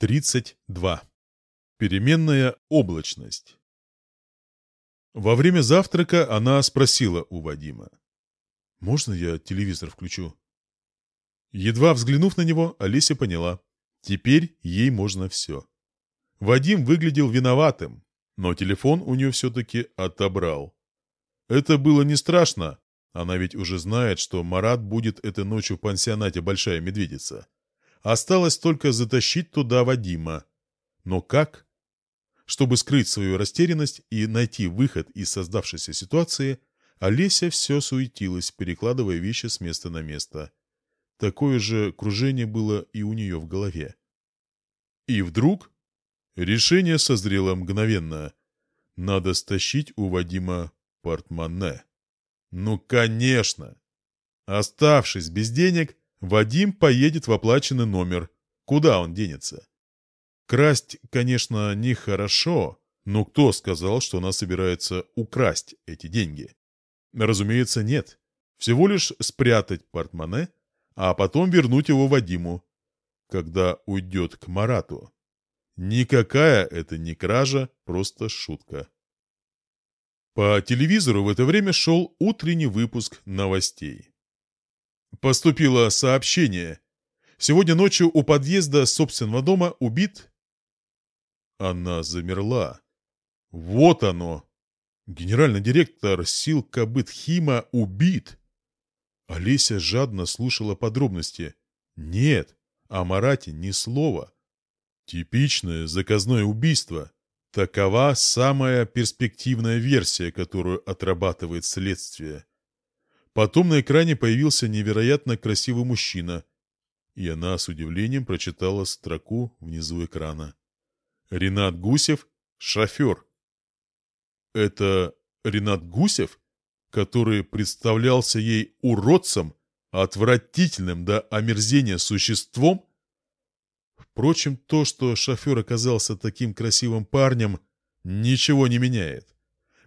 32. Переменная облачность. Во время завтрака она спросила у Вадима. «Можно я телевизор включу?» Едва взглянув на него, Олеся поняла. Теперь ей можно все. Вадим выглядел виноватым, но телефон у нее все-таки отобрал. Это было не страшно. Она ведь уже знает, что Марат будет этой ночью в пансионате «Большая медведица». Осталось только затащить туда Вадима. Но как? Чтобы скрыть свою растерянность и найти выход из создавшейся ситуации, Олеся все суетилась, перекладывая вещи с места на место. Такое же кружение было и у нее в голове. И вдруг решение созрело мгновенно. Надо стащить у Вадима портмоне. Ну, конечно! Оставшись без денег, Вадим поедет в оплаченный номер. Куда он денется? Красть, конечно, нехорошо, но кто сказал, что она собирается украсть эти деньги? Разумеется, нет. Всего лишь спрятать портмоне, а потом вернуть его Вадиму, когда уйдет к Марату. Никакая это не кража, просто шутка. По телевизору в это время шел утренний выпуск новостей. Поступило сообщение. Сегодня ночью у подъезда собственного дома убит... Она замерла. Вот оно. Генеральный директор сил кобыт Хима убит. Олеся жадно слушала подробности. Нет, о Марате ни слова. Типичное заказное убийство. Такова самая перспективная версия, которую отрабатывает следствие. Потом на экране появился невероятно красивый мужчина, и она с удивлением прочитала строку внизу экрана. Ренат Гусев – шофер. Это Ренат Гусев, который представлялся ей уродцем, отвратительным до омерзения существом? Впрочем, то, что шофер оказался таким красивым парнем, ничего не меняет.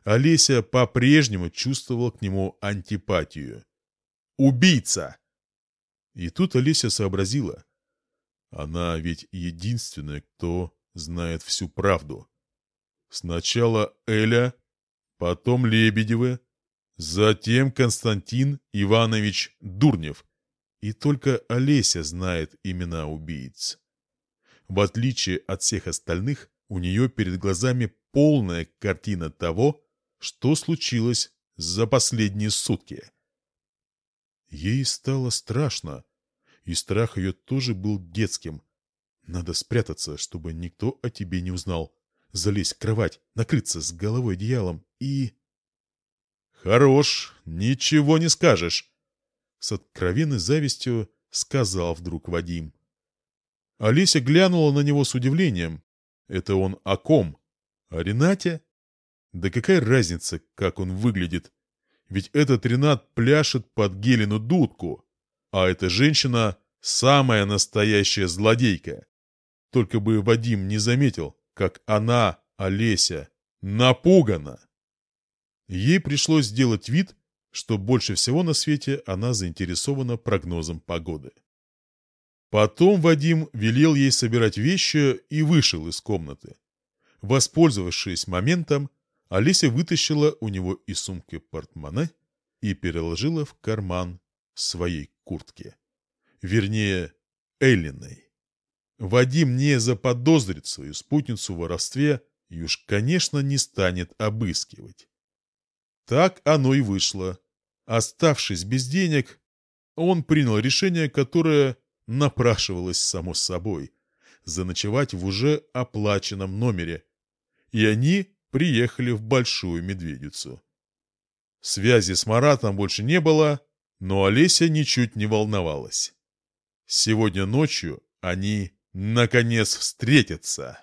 Олеся по-прежнему чувствовала к нему антипатию. «Убийца!» И тут Олеся сообразила. Она ведь единственная, кто знает всю правду. Сначала Эля, потом Лебедевы, затем Константин Иванович Дурнев. И только Олеся знает имена убийц. В отличие от всех остальных, у нее перед глазами полная картина того, что случилось за последние сутки. Ей стало страшно, и страх ее тоже был детским. Надо спрятаться, чтобы никто о тебе не узнал. Залезть в кровать, накрыться с головой одеялом и... «Хорош, ничего не скажешь!» С откровенной завистью сказал вдруг Вадим. Олеся глянула на него с удивлением. Это он о ком? О Ренате? Да какая разница, как он выглядит? Ведь этот Ренат пляшет под Гелину дудку, а эта женщина — самая настоящая злодейка. Только бы Вадим не заметил, как она, Олеся, напугана. Ей пришлось сделать вид, что больше всего на свете она заинтересована прогнозом погоды. Потом Вадим велел ей собирать вещи и вышел из комнаты. Воспользовавшись моментом, Олеся вытащила у него из сумки портмоне и переложила в карман своей куртки. Вернее, Эллиной. Вадим не заподозрит свою спутницу в воровстве и уж, конечно, не станет обыскивать. Так оно и вышло. Оставшись без денег, он принял решение, которое напрашивалось само собой – заночевать в уже оплаченном номере. И они приехали в Большую Медведицу. Связи с Маратом больше не было, но Олеся ничуть не волновалась. Сегодня ночью они, наконец, встретятся.